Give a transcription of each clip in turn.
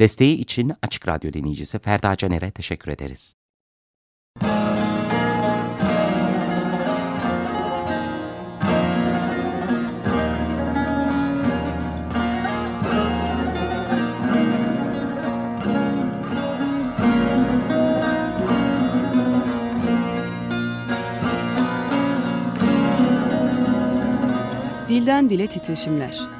Desteği için Açık Radyo dinleyicisi Ferda Caner'e teşekkür ederiz. Dilden Dile Titreşimler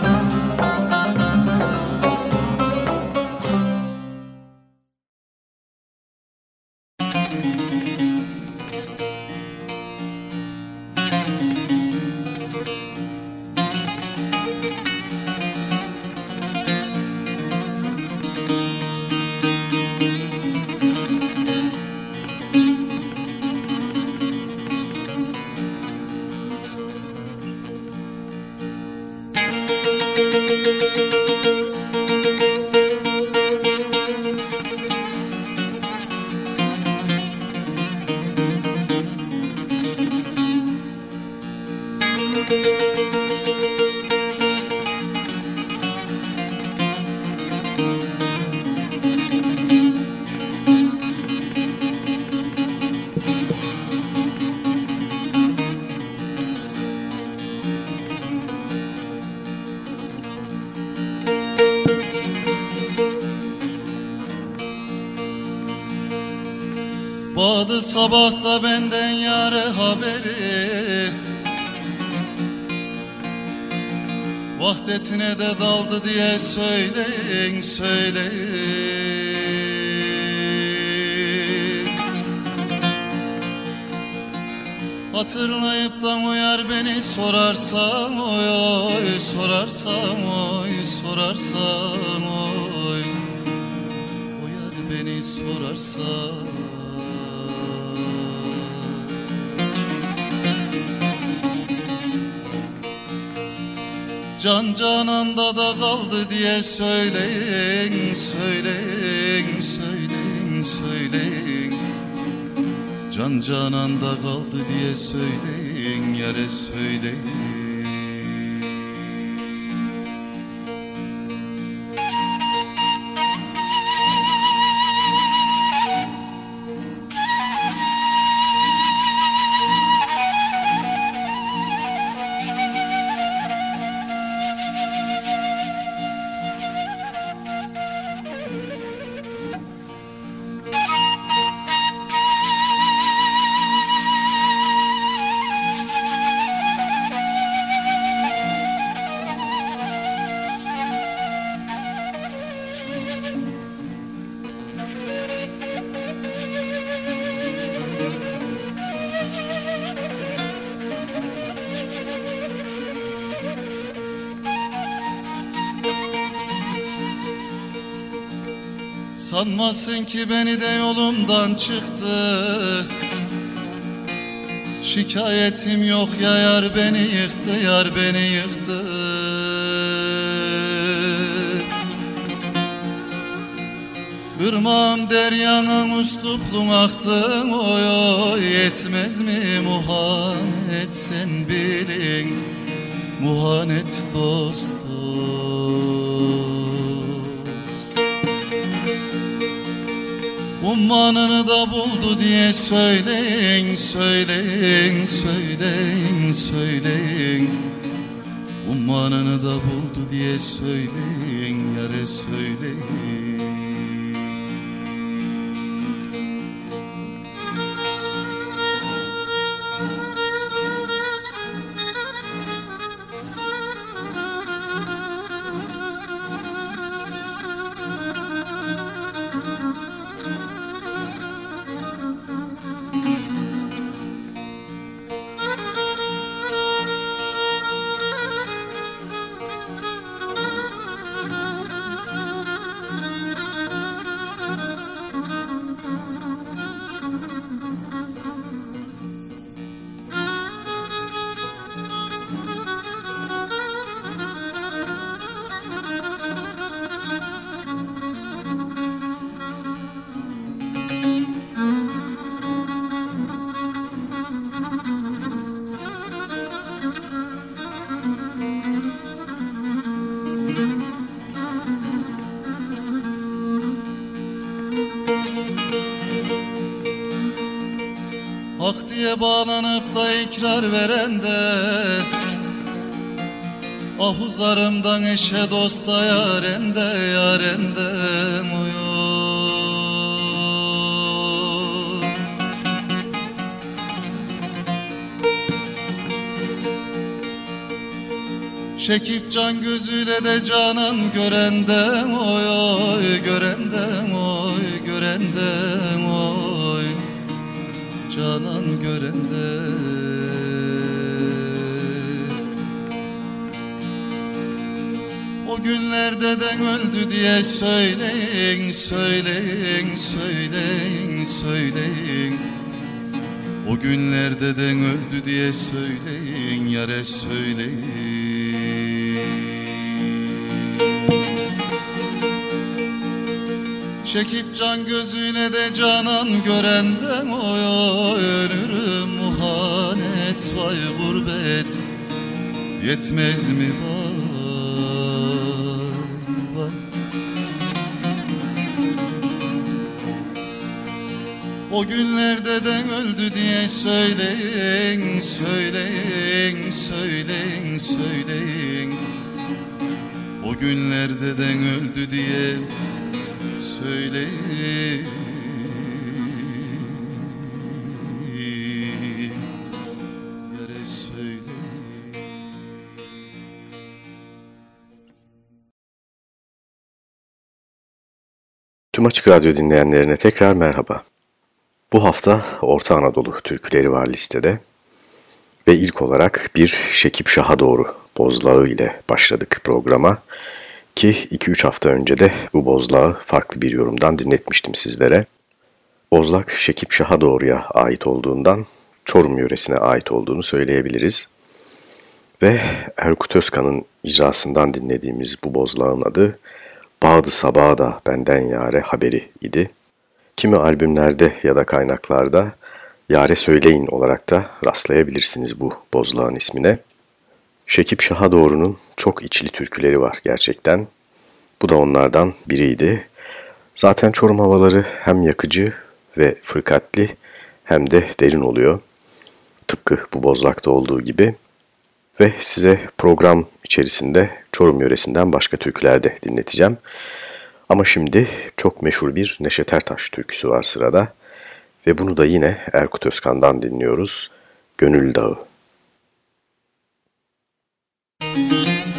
Badı sabahta benden yare haberi. Vahdetine de daldı diye söyleyin söyleyin. Hatırlayıp da uyar beni sorarsam oy oy Sorarsam oy sorarsam oy. Uyar beni sorarsam Can cananda da kaldı diye söyleyin, söyleyin, söyleyin, söyleyin. Can cananda kaldı diye söyleyin, yere söyleyin ki beni de yolumdan çıktı. Şikayetim yok ya yar beni yıktı yar beni yıktı. Irmağım deryanın usluplun aktın oy oy Yetmez mi muhanet sen bilin? Muhanet dost Ummanını da buldu diye söyleyin, söyleyin, söyleyin, söyleyin. Ummanını da buldu diye söyleyin, yare söyleyin verende Ahuzlarımdan eşe dosta yarende yarende uyuyor Şekip can gözüyle de canan görendem oy oy görendem oy görendem oy canan görendem günlerde de öldü diye söyleyin söyleyin söyleyin söyleyin. O günlerde de öldü diye söyleyin yare söyleyin. Çekip can gözüne de canan görenden oy oy ölürüm muhanet vay gurbet. Yetmez mi vay O günlerde de öldü diye söyleyin söyleyin söyleyin söyleyin. O günlerde de öldü diye söyleyin. Tüm Açık Radyo dinleyenlerine tekrar merhaba. Bu hafta Orta Anadolu türküleri var listede. Ve ilk olarak bir Şekip Şah'a doğru bozlağı ile başladık programa. Ki 2-3 hafta önce de bu bozlağı farklı bir yorumdan dinletmiştim sizlere. Bozlak Şekip Şah'a doğruya ait olduğundan Çorum yöresine ait olduğunu söyleyebiliriz. Ve Erkut Özkan'ın icrasından dinlediğimiz bu bozlağın adı Bağdı Sabaha da Benden Yare Haberi idi. Kimi albümlerde ya da kaynaklarda Yare Söyleyin olarak da rastlayabilirsiniz bu bozlağın ismine. Şekip Şah'a doğrunun çok içli türküleri var gerçekten. Bu da onlardan biriydi. Zaten Çorum havaları hem yakıcı ve fırkatli hem de derin oluyor. Tıpkı bu bozlakta olduğu gibi. Ve size program içerisinde Çorum yöresinden başka türküler de dinleteceğim. Ama şimdi çok meşhur bir Neşet Ertaş türküsü var sırada. Ve bunu da yine Erkut Özkan'dan dinliyoruz. Gönül Dağı. Gönül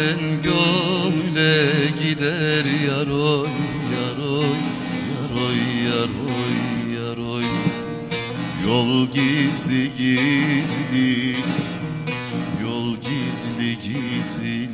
Gönülden gönüle gider yaroy yaroy yaroy yaroy yaroy. Yol gizli gizli Yol gizli gizli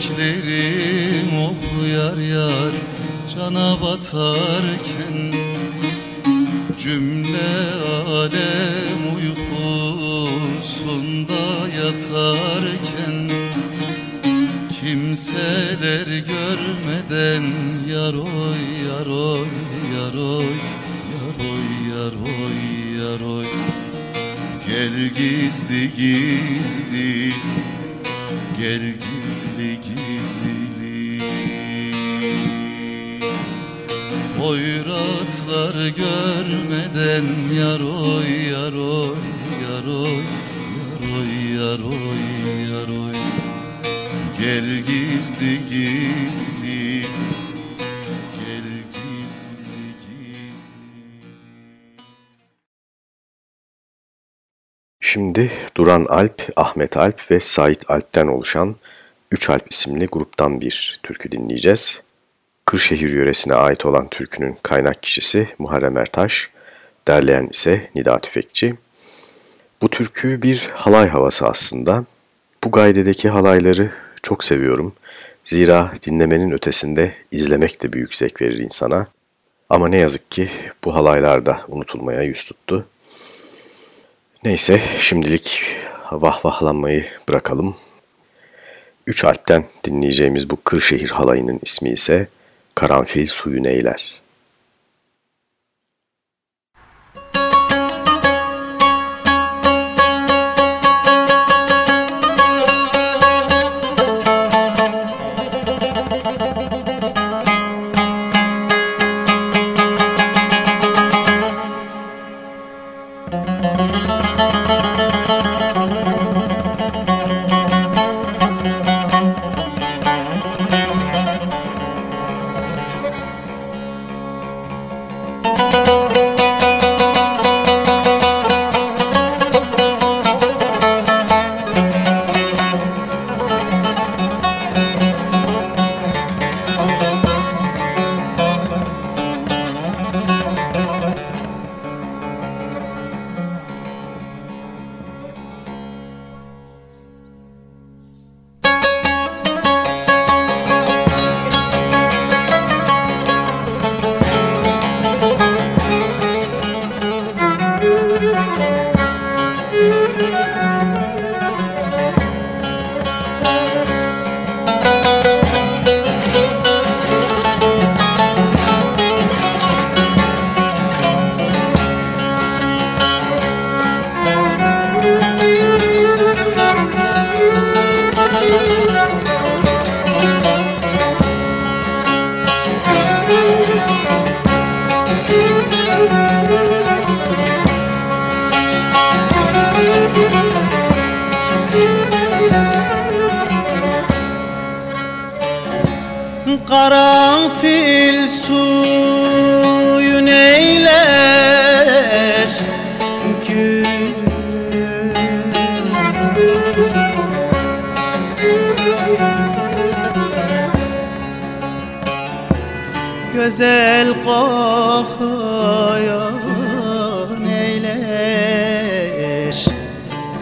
Kirpiklerim of yar yar cana batarken Cümle alem uykusunda yatarken Kimseler görmeden yaroy yaroy yaroy yaroy yaroy yaroy. Gel gizli gizli Gel gizli Hoyratlar görmeden yaroy yaroy yaroy yaroy yaroy yaroy Gel gizli gizli Şimdi Duran Alp, Ahmet Alp ve Sait Alp'ten oluşan Üç Alp isimli gruptan bir türkü dinleyeceğiz. Kırşehir yöresine ait olan türkünün kaynak kişisi Muharrem Ertaş, derleyen ise Nida Tüfekçi. Bu türkü bir halay havası aslında. Bu gaydedeki halayları çok seviyorum. Zira dinlemenin ötesinde izlemek de büyük zevk verir insana. Ama ne yazık ki bu halaylar da unutulmaya yüz tuttu. Neyse şimdilik vahvahlanmayı bırakalım. Üç Alp'ten dinleyeceğimiz bu Kırşehir halayının ismi ise Karanfil Suyu Neyler.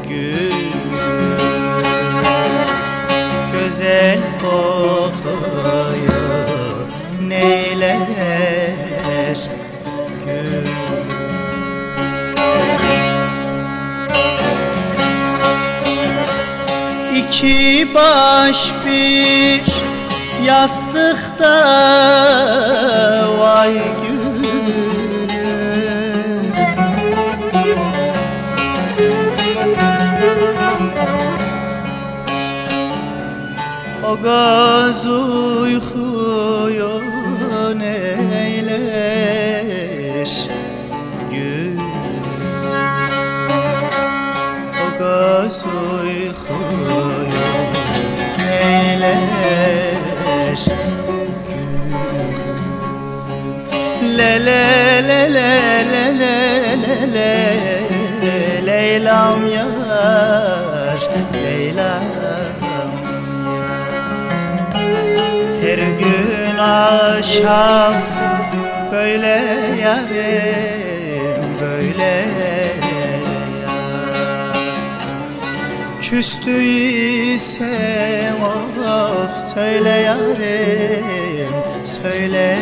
Gülüm Güzel kokuyor neyler gül. İki baş bir yastıkta vay gülüm. O göz uykuyor neyler gül O göz uykuyor neyler Le le le le le le le le Leylam yar Leylam her gün akşam böyle yarim böyle yar Küstüysen of söyle yarim söyle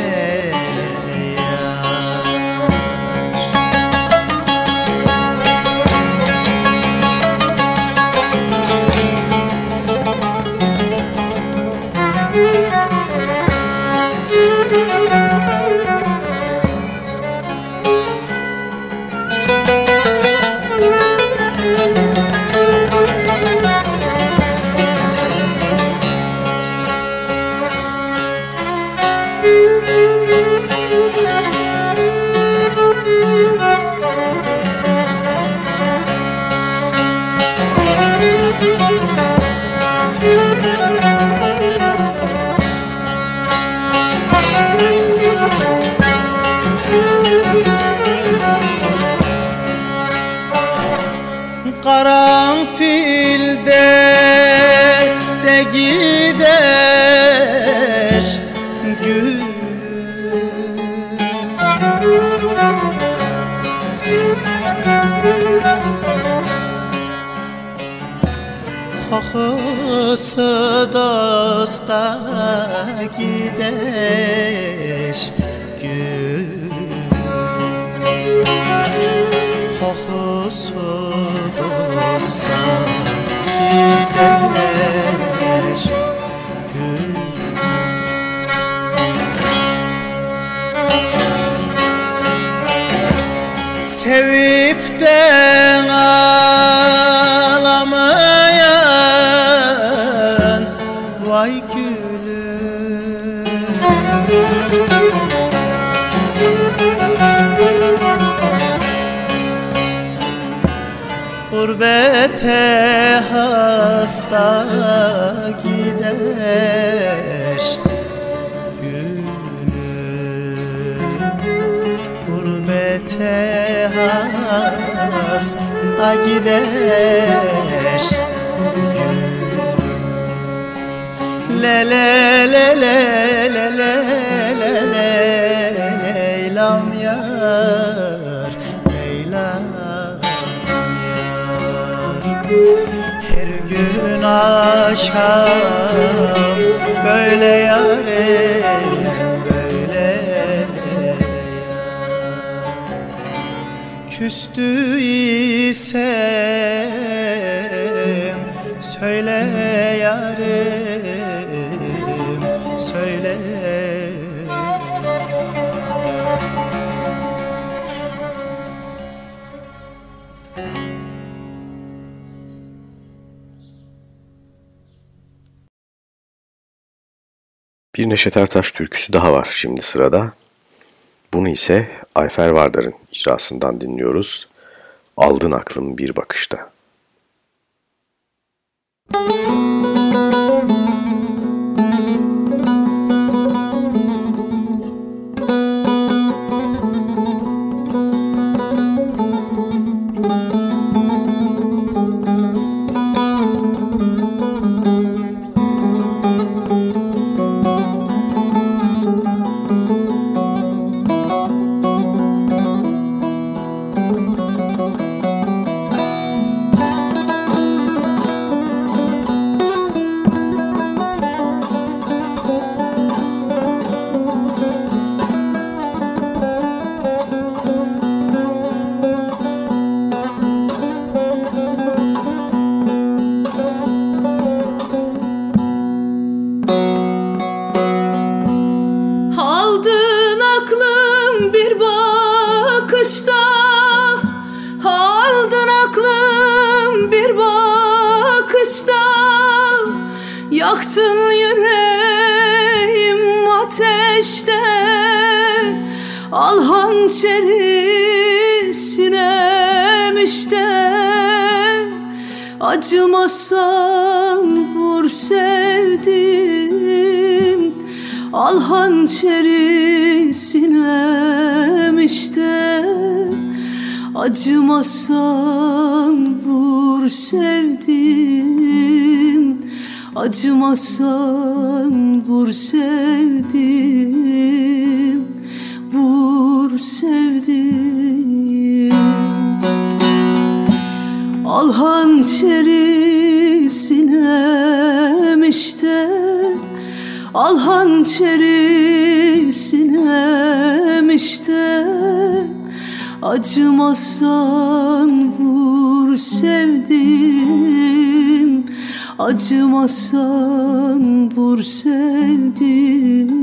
gider gülüm Le le le le le le le le Leylam yar Leylam her gün akşam böyle yarim Küstü isem söyle yarim söyle Bir Neşet Ertaş türküsü daha var şimdi sırada. Bunu ise Ayfer Vardar'ın icrasından dinliyoruz. Aldın aklım bir bakışta. Yaktın hançeri sinem işte Acımasan vur sevdim Al hançeri sinem işte Acımasan vur sevdim Acımasan vur sevdim hançeri sinem işte Al hançeri işte Acımasan vur sevdim Acımasan vur sevdim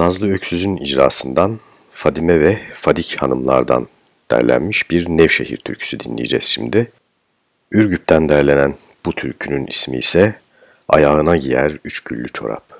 Nazlı Öksüz'ün icrasından Fadime ve Fadik hanımlardan derlenmiş bir Nevşehir türküsü dinleyeceğiz şimdi. Ürgüp'ten derlenen bu türkünün ismi ise Ayağına Giyer Üç Güllü Çorap.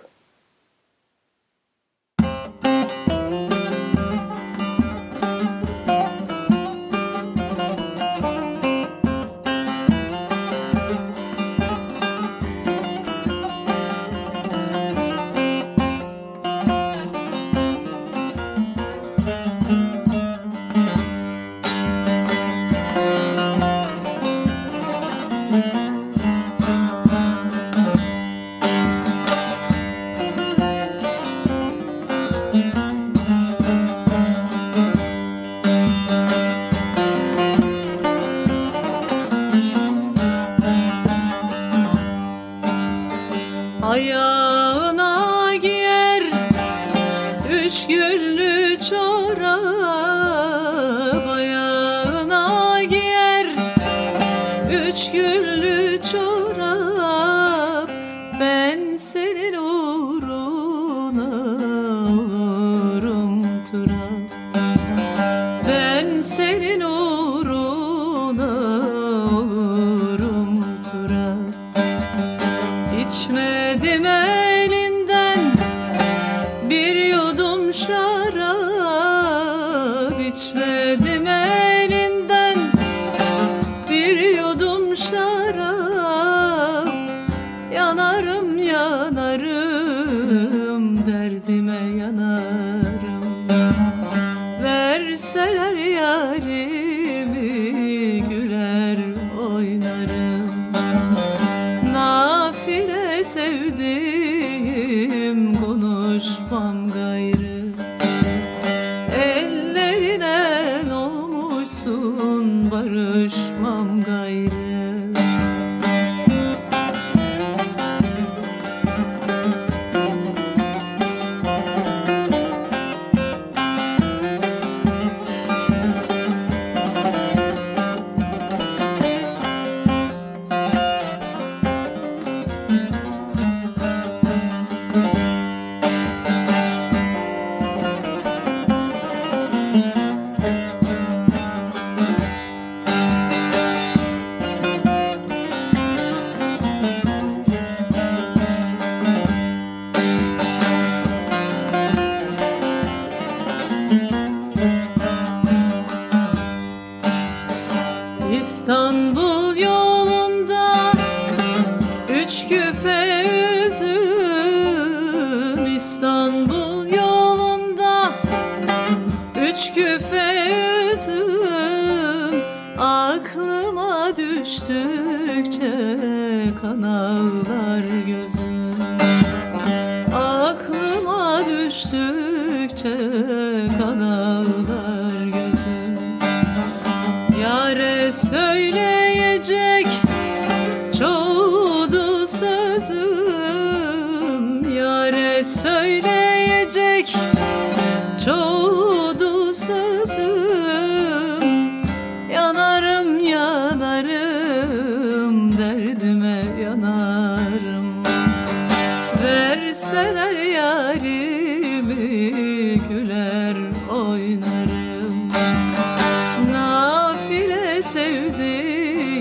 Sevdim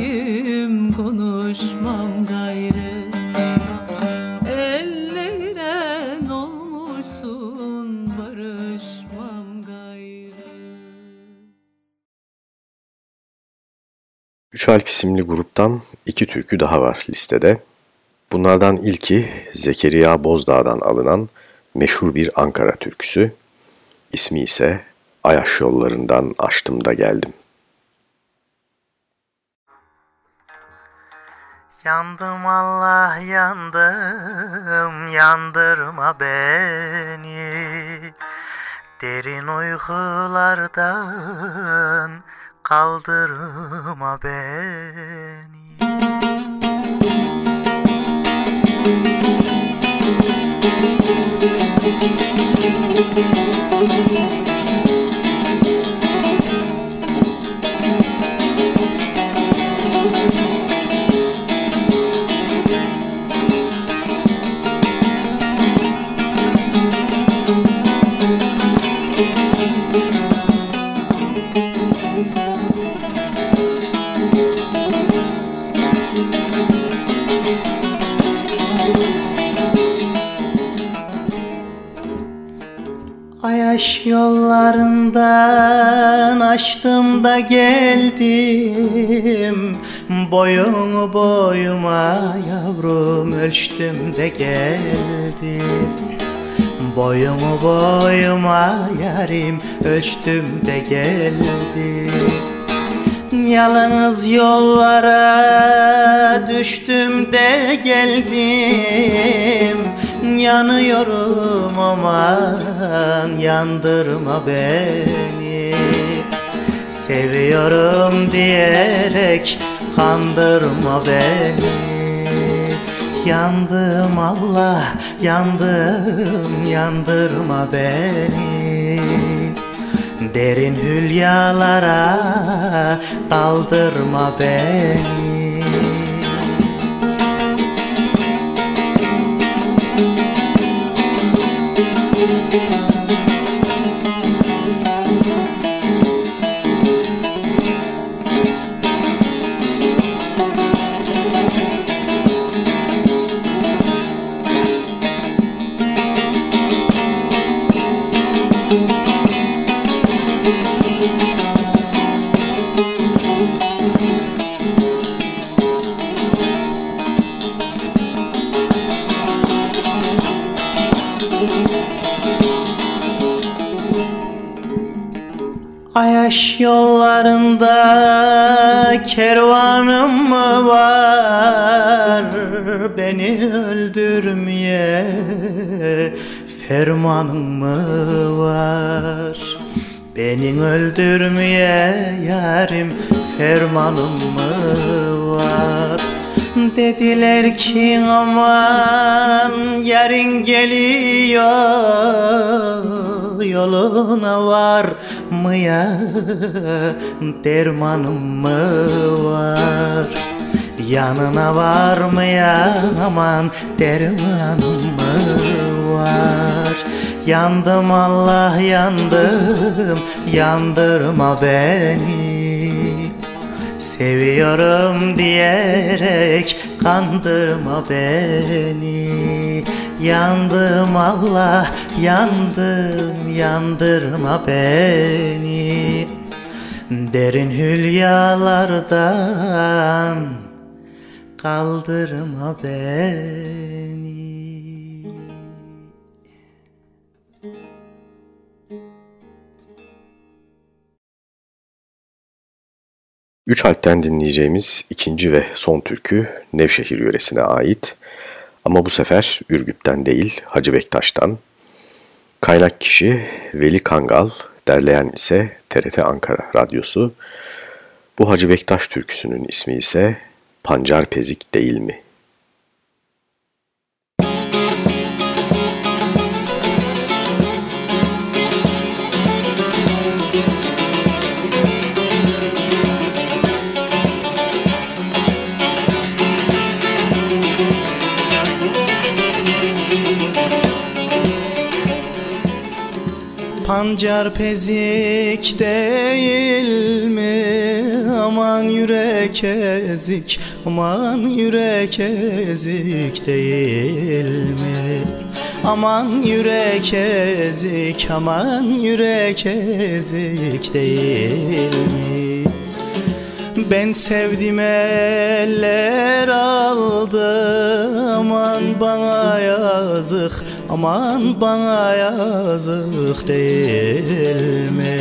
konuşmam gayrı Ellerine olmuşsun barışmam gayrı Üç Alp isimli gruptan iki türkü daha var listede. Bunlardan ilki Zekeriya Bozdağ'dan alınan meşhur bir Ankara türküsü. İsmi ise Ayaş yollarından açtım da geldim. Yandım Allah yandım yandırma beni. Derin uykulardan kaldırma beni Ayaş yollarından açtım da geldim. Boyumu boyuma yavrum ölçtüm de geldim. Boyumu boyuma yarim ölçtüm de geldim. Yalnız yollara düştüm de geldim Yanıyorum aman yandırma beni. Seviyorum diyerek kandırma beni. Yandım Allah yandım yandırma beni. Derin hülyalara daldırma beni yollarında kervanım mı var beni öldürmeye fermanın mı var? Beni öldürmeye yarim fermanın mı var? Dediler ki aman yarın geliyor yoluna var mı ya dermanım mı var? Yanına var mı ya aman dermanım mı var? Yandım Allah yandım yandırma beni. Seviyorum diyerek kandırma beni Yandım Allah yandım yandırma beni Derin hülyalardan kaldırma beni Üç halkten dinleyeceğimiz ikinci ve son türkü Nevşehir yöresine ait. Ama bu sefer Ürgüp'ten değil Hacı Bektaş'tan. Kaynak kişi Veli Kangal, derleyen ise TRT Ankara Radyosu. Bu Hacı Bektaş türküsünün ismi ise Pancar Pezik değil mi? Pancar pezik değil mi? Aman yürek ezik, aman yürek ezik değil mi? Aman yürek ezik, aman yürek ezik değil mi? Ben sevdim eller aldı Aman bana yazık Aman bana yazık değil mi?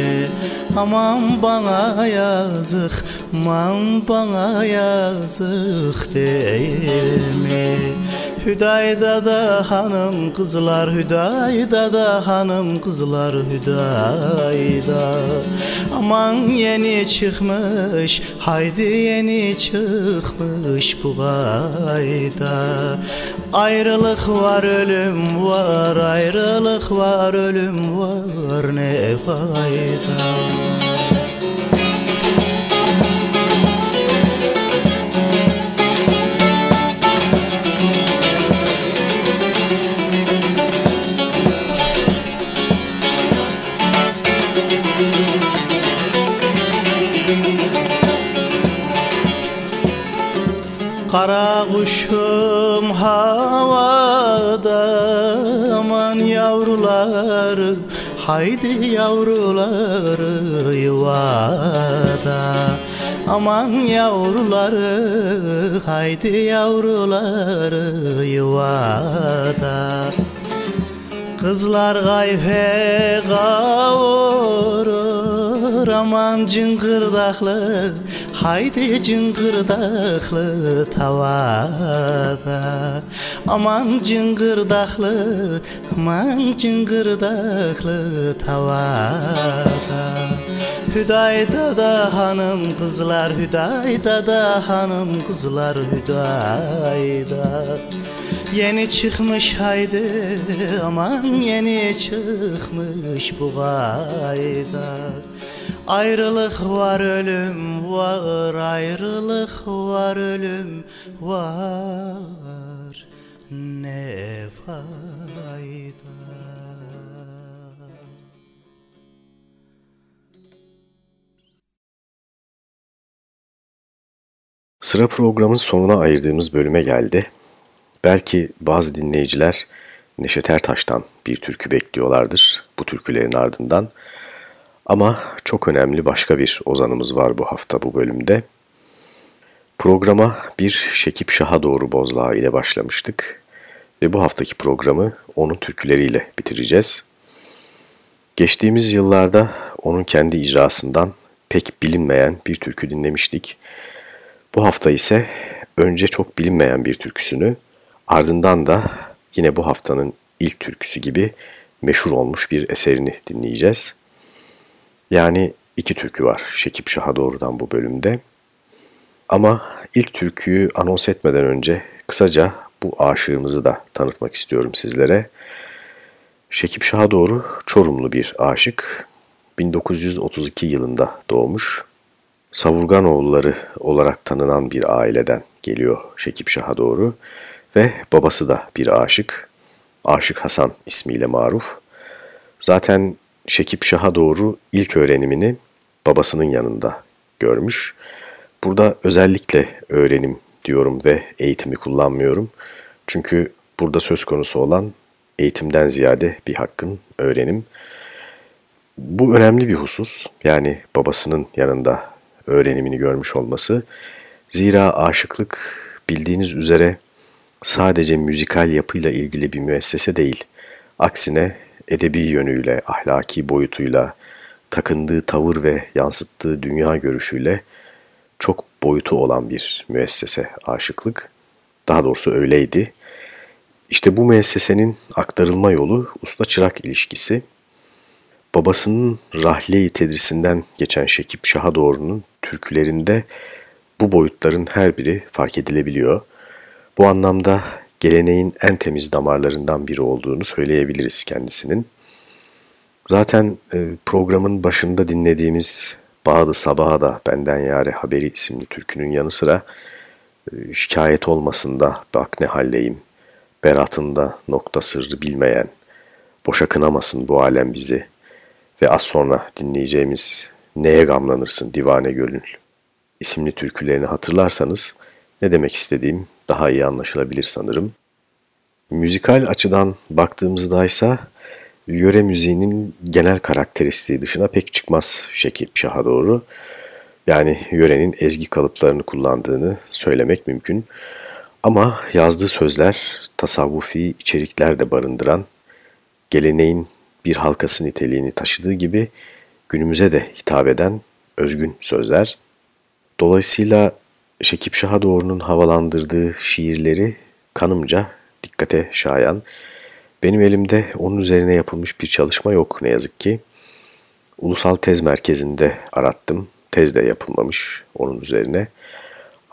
Aman bana yazık Aman bana yazık değil mi? Hüdayda da hanım kızlar Hüdayda da hanım kızlar Hüdayda. Aman yeni çıkmış Haydi yeni çıkmış bu ayda Ayrılık var ölüm var Ayrılık var ölüm var Ne fayda Kara kuşum havada aman yavrular Haydi yavruları yuvada. Aman yavruları haydi yavruları yuvada. Kızlar gayfe kavurur aman cıngırdaklı Haydi cıngırdaklı tavada. Aman cıngırdaklı aman cıngırdaklı tavada. Hüdayda da hanım kızlar Hüdayda da hanım kızlar Hüdayda. Yeni çıkmış haydi aman yeni çıkmış bu ayda Ayrılık var ölüm var ayrılık var ölüm var ne fayda Sıra programın sonuna ayırdığımız bölüme geldi. Belki bazı dinleyiciler Neşet Ertaş'tan bir türkü bekliyorlardır bu türkülerin ardından. Ama çok önemli başka bir ozanımız var bu hafta bu bölümde. Programa bir Şekip Şah'a doğru bozlağı ile başlamıştık. Ve bu haftaki programı onun türküleriyle bitireceğiz. Geçtiğimiz yıllarda onun kendi icrasından pek bilinmeyen bir türkü dinlemiştik. Bu hafta ise önce çok bilinmeyen bir türküsünü ardından da yine bu haftanın ilk türküsü gibi meşhur olmuş bir eserini dinleyeceğiz. Yani iki türkü var Şekip Şah'a doğrudan bu bölümde. Ama ilk türküyü anons etmeden önce kısaca bu aşığımızı da tanıtmak istiyorum sizlere. Şekip Şah'a doğru Çorumlu bir aşık. 1932 yılında doğmuş. Savurganoğulları olarak tanınan bir aileden geliyor Şekip Şah'a doğru ve babası da bir aşık. Aşık Hasan ismiyle maruf. Zaten Şekip Şah'a doğru ilk öğrenimini babasının yanında görmüş. Burada özellikle öğrenim diyorum ve eğitimi kullanmıyorum. Çünkü burada söz konusu olan eğitimden ziyade bir hakkın öğrenim. Bu önemli bir husus. Yani babasının yanında öğrenimini görmüş olması. Zira aşıklık bildiğiniz üzere sadece müzikal yapıyla ilgili bir müessese değil. Aksine edebi yönüyle, ahlaki boyutuyla, takındığı tavır ve yansıttığı dünya görüşüyle çok boyutu olan bir müessese aşıklık. Daha doğrusu öyleydi. İşte bu müessesenin aktarılma yolu usta-çırak ilişkisi. Babasının rahle-i tedrisinden geçen Şekip Şah'a doğrunun türkülerinde bu boyutların her biri fark edilebiliyor. Bu anlamda geleneğin en temiz damarlarından biri olduğunu söyleyebiliriz kendisinin. Zaten e, programın başında dinlediğimiz Bağdı Sabaha da Benden Yare Haberi isimli türkünün yanı sıra e, şikayet olmasında bak ne haldeyim, beratında nokta sırrı bilmeyen, boşa kınamasın bu alem bizi ve az sonra dinleyeceğimiz Neye Gamlanırsın Divane Gönül isimli türkülerini hatırlarsanız ne demek istediğim daha iyi anlaşılabilir sanırım. Müzikal açıdan baktığımızda ise yöre müziğinin genel karakteristiği dışına pek çıkmaz Şekip Şah'a doğru. Yani yörenin ezgi kalıplarını kullandığını söylemek mümkün. Ama yazdığı sözler tasavvufi içerikler de barındıran, geleneğin bir halkası niteliğini taşıdığı gibi günümüze de hitap eden özgün sözler. Dolayısıyla Şekip Şah'a doğrunun havalandırdığı şiirleri kanımca dikkate şayan. Benim elimde onun üzerine yapılmış bir çalışma yok ne yazık ki. Ulusal Tez Merkezi'nde arattım. Tez de yapılmamış onun üzerine.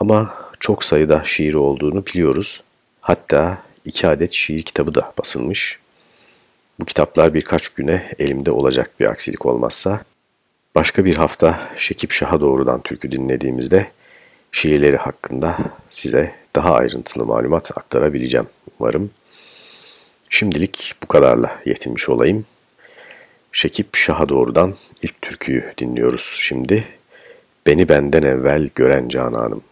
Ama çok sayıda şiiri olduğunu biliyoruz. Hatta iki adet şiir kitabı da basılmış. Bu kitaplar birkaç güne elimde olacak bir aksilik olmazsa. Başka bir hafta Şekip Şah'a doğrudan türkü dinlediğimizde şiirleri hakkında size daha ayrıntılı malumat aktarabileceğim umarım. Şimdilik bu kadarla yetinmiş olayım. Şekip Şah'a doğrudan ilk türküyü dinliyoruz şimdi. Beni benden evvel gören cananım.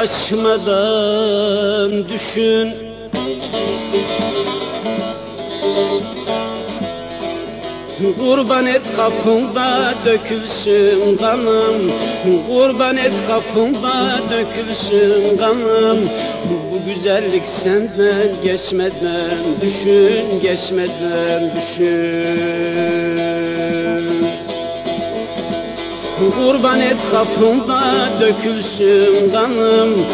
Elen açmadan düşün. Kurban et kapımda dökülsün kanım. Kurban et kapımda dökülsün kanım. Bu güzellik senden geçmeden düşün Geçmeden düşün Kurban et kapımda dökülsün kanım.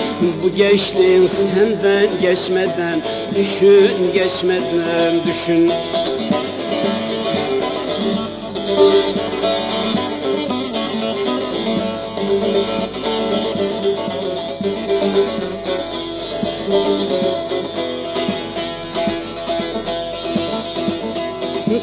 Bu gençliğin senden geçmeden Düşün geçmeden düşün.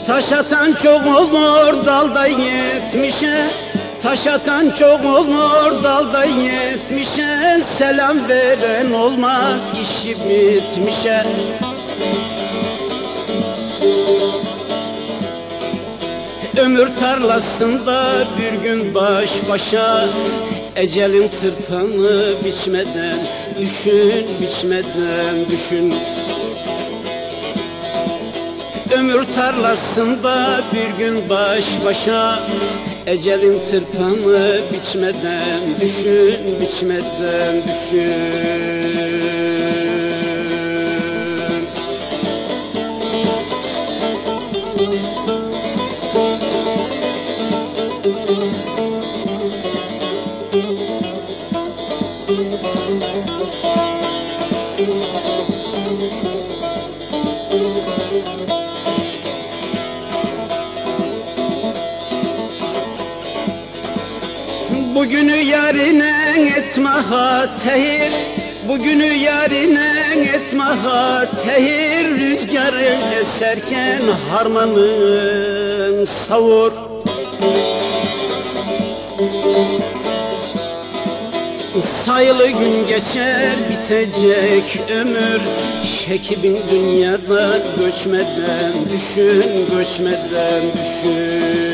Taş atan çok olur dalda yetmişe Taş atan çok olur dalda yetmişe Selam veren olmaz işi bitmişe. Ömür tarlasında bir gün baş başa Ecelin tırpanı biçmeden Düşün biçmeden düşün. Ömür tarlasında bir gün baş başa Ecelin tırpanı biçmeden Düşün biçmeden düşün Bugünü yarine etme ha tehir Bugünü yarine etme ha tehir Rüzgarın eserken harmanın savur. Sayılı gün geçer bitecek ömür. Şekibin dünyadan göçmeden düşün Göçmeden düşün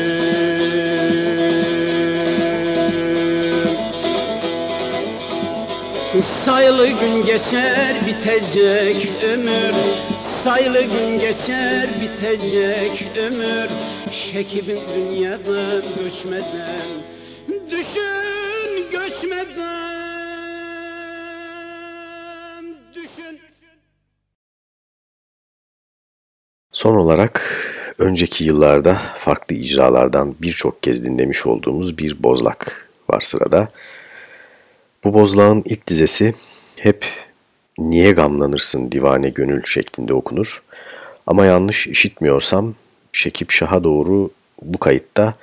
Sayılı gün geçer bitecek ömür. Sayılı gün geçer bitecek ömür. Şekibin dünyadan göçmeden Düşün göçmeden Düşün. Son olarak önceki yıllarda farklı icralardan birçok kez dinlemiş olduğumuz bir bozlak var sırada. Bu bozlağın ilk dizesi hep niye gamlanırsın divane gönül şeklinde okunur. Ama yanlış işitmiyorsam Şekip Şah'a doğru bu kayıtta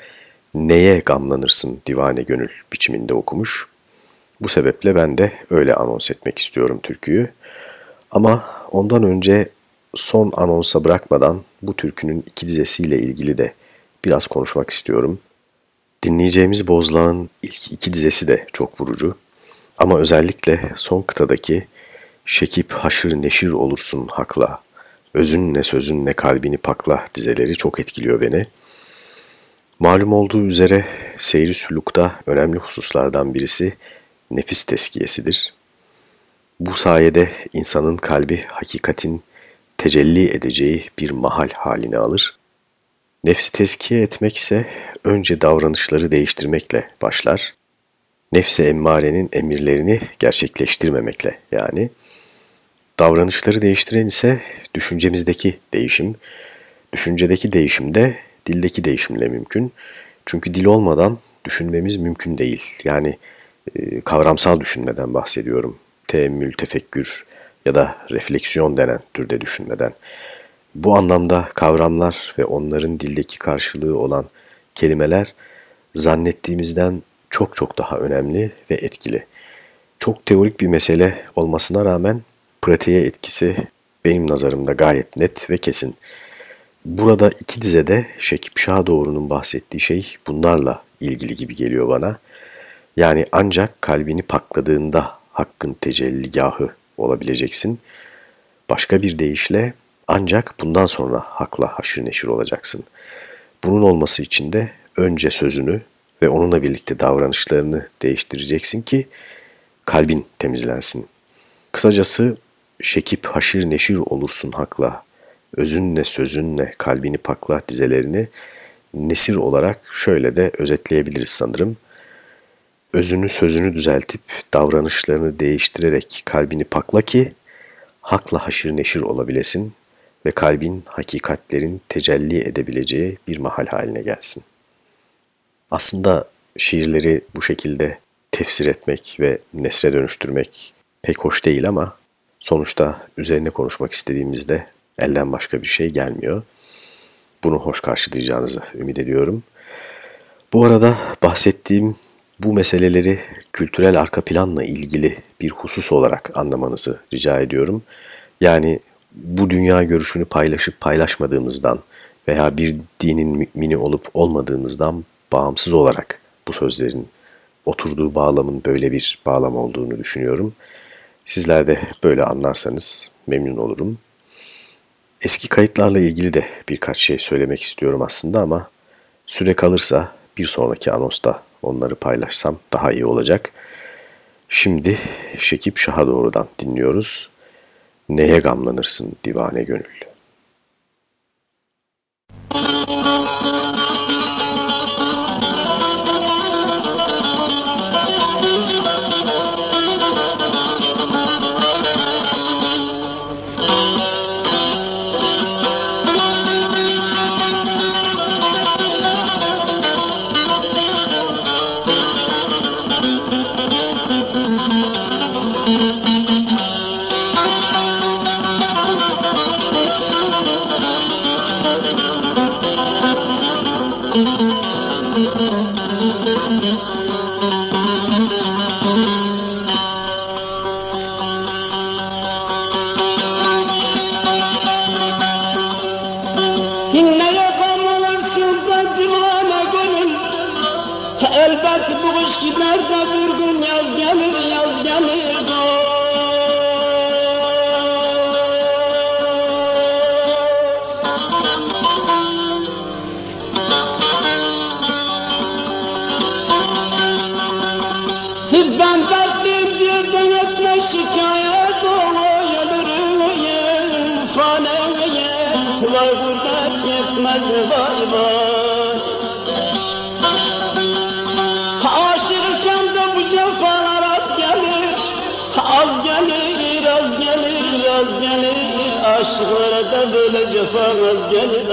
neye gamlanırsın divane gönül biçiminde okumuş. Bu sebeple ben de öyle anons etmek istiyorum türküyü. Ama ondan önce son anonsa bırakmadan bu türkünün iki dizesiyle ilgili de biraz konuşmak istiyorum. Dinleyeceğimiz Bozlağ'ın ilk iki dizesi de çok vurucu. Ama özellikle son kıtadaki şekip haşır neşir olursun hakla, özünle sözünle kalbini pakla dizeleri çok etkiliyor beni. Malum olduğu üzere seyri sülukta önemli hususlardan birisi nefis teskiyesidir. Bu sayede insanın kalbi hakikatin tecelli edeceği bir mahal haline alır. Nefsi tezkiye etmek ise önce davranışları değiştirmekle başlar nefse emmarenin emirlerini gerçekleştirmemekle yani. Davranışları değiştiren ise düşüncemizdeki değişim. Düşüncedeki değişim de dildeki değişimle mümkün. Çünkü dil olmadan düşünmemiz mümkün değil. Yani e, kavramsal düşünmeden bahsediyorum. Teemmül, tefekkür ya da refleksiyon denen türde düşünmeden. Bu anlamda kavramlar ve onların dildeki karşılığı olan kelimeler zannettiğimizden çok çok daha önemli ve etkili. Çok teorik bir mesele olmasına rağmen pratiğe etkisi benim nazarımda gayet net ve kesin. Burada iki dizede Şekip Şadoğru'nun bahsettiği şey bunlarla ilgili gibi geliyor bana. Yani ancak kalbini pakladığında hakkın tecelligahı olabileceksin. Başka bir deyişle ancak bundan sonra hakla haşır neşir olacaksın. Bunun olması için de önce sözünü ve onunla birlikte davranışlarını değiştireceksin ki kalbin temizlensin. Kısacası şekip haşir neşir olursun hakla, özünle sözünle kalbini pakla dizelerini nesir olarak şöyle de özetleyebiliriz sanırım. Özünü sözünü düzeltip davranışlarını değiştirerek kalbini pakla ki hakla haşir neşir olabilesin ve kalbin hakikatlerin tecelli edebileceği bir mahal haline gelsin. Aslında şiirleri bu şekilde tefsir etmek ve nesre dönüştürmek pek hoş değil ama sonuçta üzerine konuşmak istediğimizde elden başka bir şey gelmiyor. Bunu hoş karşılayacağınızı ümit ediyorum. Bu arada bahsettiğim bu meseleleri kültürel arka planla ilgili bir husus olarak anlamanızı rica ediyorum. Yani bu dünya görüşünü paylaşıp paylaşmadığımızdan veya bir dinin mümini olup olmadığımızdan bağımsız olarak bu sözlerin oturduğu bağlamın böyle bir bağlam olduğunu düşünüyorum. Sizler de böyle anlarsanız memnun olurum. Eski kayıtlarla ilgili de birkaç şey söylemek istiyorum aslında ama süre kalırsa bir sonraki anosta onları paylaşsam daha iyi olacak. Şimdi Şekip Şah'a doğrudan dinliyoruz. Neye gamlanırsın divane gönül?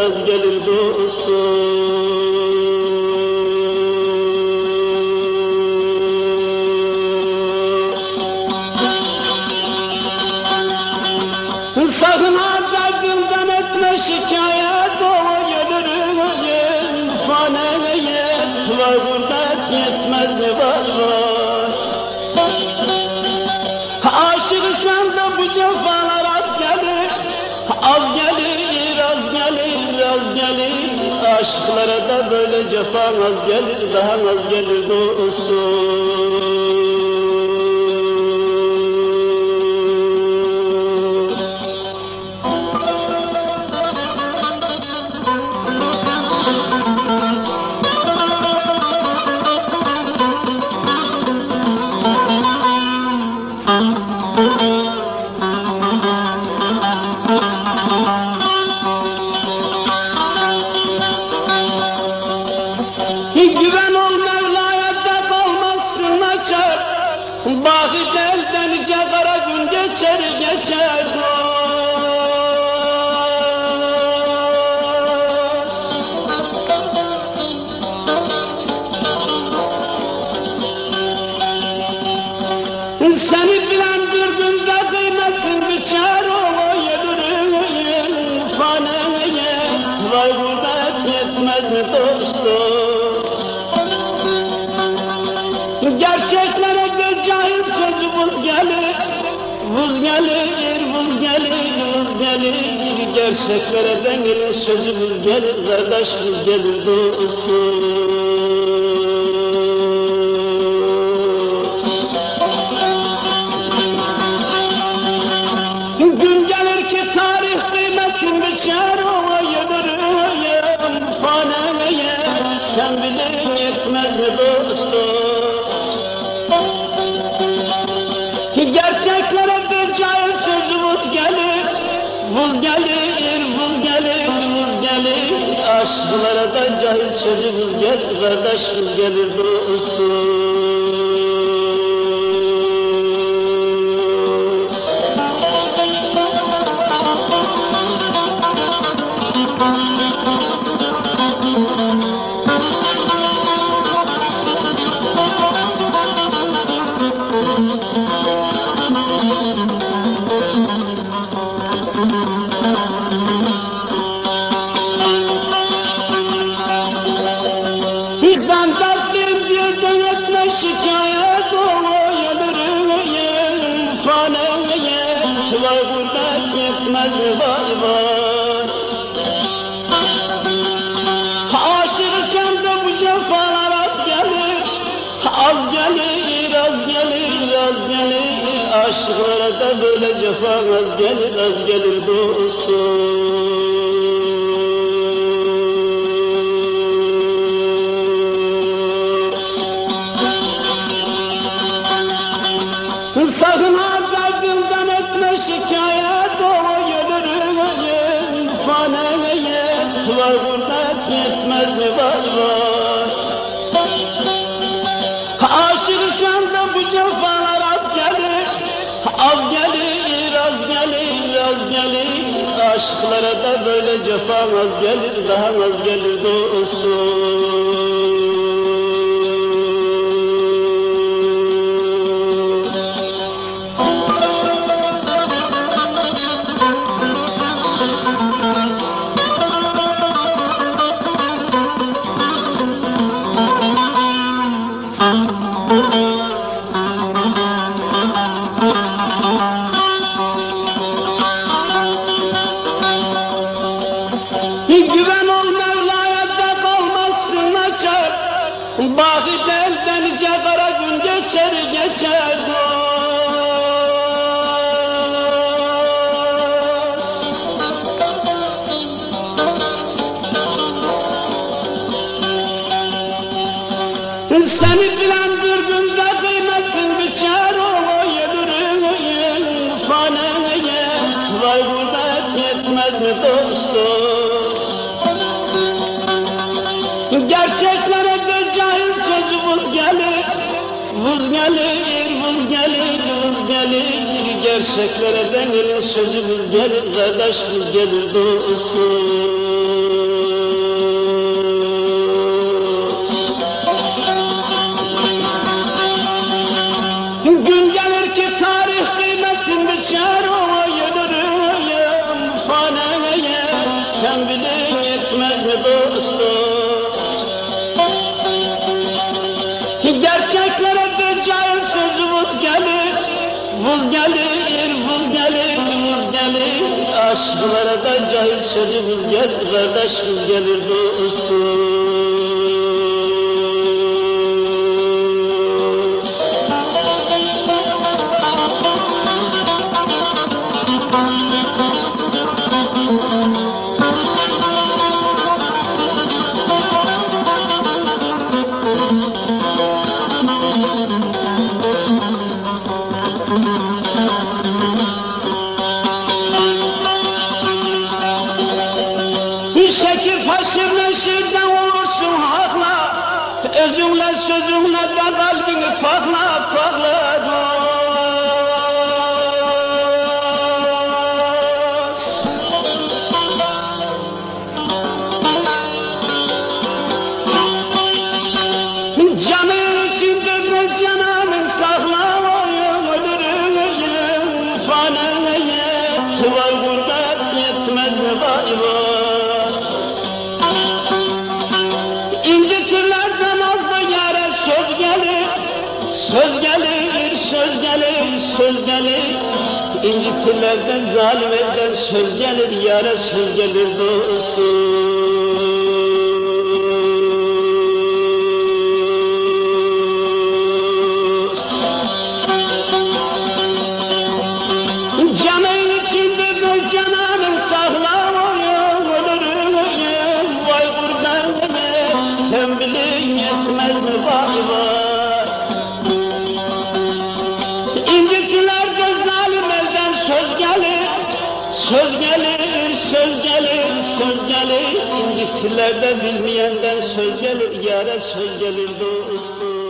أجل البؤس cefa naz gelir, daha naz gelir dostum. Çiçeklere ben gelir, sözümüz gelir, kardeşimiz gelir dostum. Nereden cahil çocuğuz gel kardeş gelir dost. Kurban az gelir az gelir dostum. Sakın azabından etme şikayet Ola gelirim faneyet Var burada kesmez mi var var Aşırı senden bu cefalar az gelir Az gelir az gelir Aşıklara da böyle cefa az gelir Daha az gelir dostum denilin sözü vız gelir Kardeş vız gelir dostum. Gün gelir ki tarih kıymetin biçer o yürürüm faneye Sen bilin yetmez mi dost dost Gerçeklere de cahil sözü vız gelir Vız gelir, vız gelir, gelir Aşklara da cahil sözü vız gelir Kardeş vız gelir dost İncitirlerden zalim elden söz gelir Yare söz gelir dostum Söz gelir, söz gelir, söz gelir İncitilerde bilmeyenden söz gelir Yare söz gelir dostum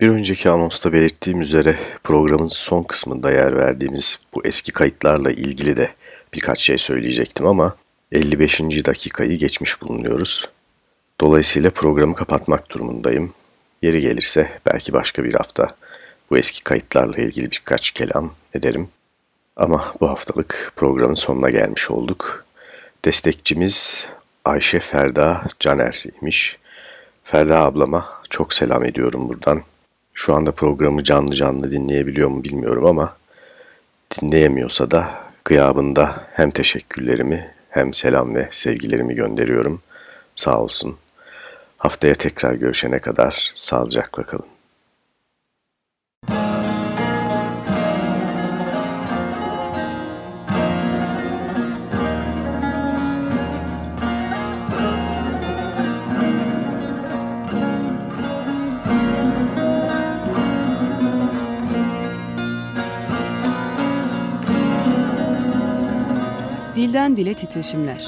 Bir önceki anonsta belirttiğim üzere programın son kısmında yer verdiğimiz bu eski kayıtlarla ilgili de birkaç şey söyleyecektim ama 55. dakikayı geçmiş bulunuyoruz. Dolayısıyla programı kapatmak durumundayım. Yeri gelirse belki başka bir hafta bu eski kayıtlarla ilgili birkaç kelam ederim. Ama bu haftalık programın sonuna gelmiş olduk. Destekçimiz Ayşe Ferda Caner imiş. Ferda ablama çok selam ediyorum buradan. Şu anda programı canlı canlı dinleyebiliyor mu bilmiyorum ama dinleyemiyorsa da gıyabında hem teşekkürlerimi hem selam ve sevgilerimi gönderiyorum. Sağ olsun. Haftaya tekrar görüşene kadar sağlıcakla kalın. Dilden Dile Titreşimler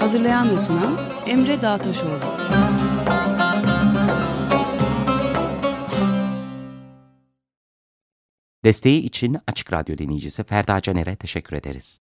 Hazırlayan ve sunan Emre Dağtaşoğlu. Desteği için Açık Radyo dinleyicisi Ferda Caner'e teşekkür ederiz.